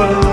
Oh.